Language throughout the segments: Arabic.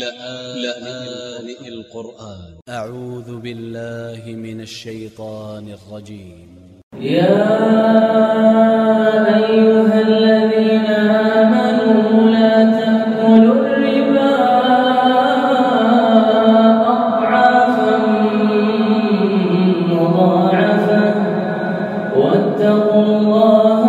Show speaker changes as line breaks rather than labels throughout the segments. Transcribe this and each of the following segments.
لآن القرآن. أ ع و ذ ب ا ل ل ه من ا ل ش ي ط ا ن ا ل ج ي م
يا أيها الذين آمنوا لا تأكلوا الربا أضعافا مضاعفا واتقوا الله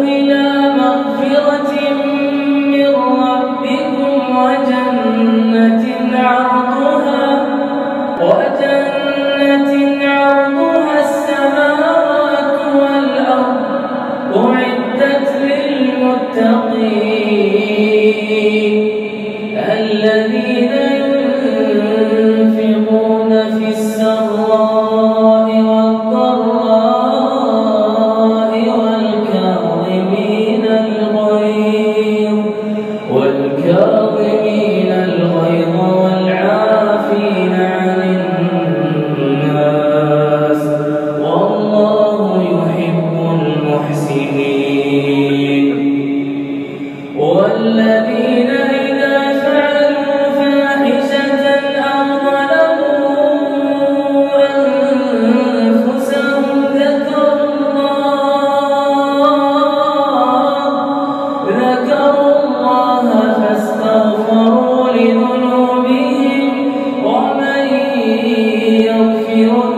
We Hallelujah. يغفر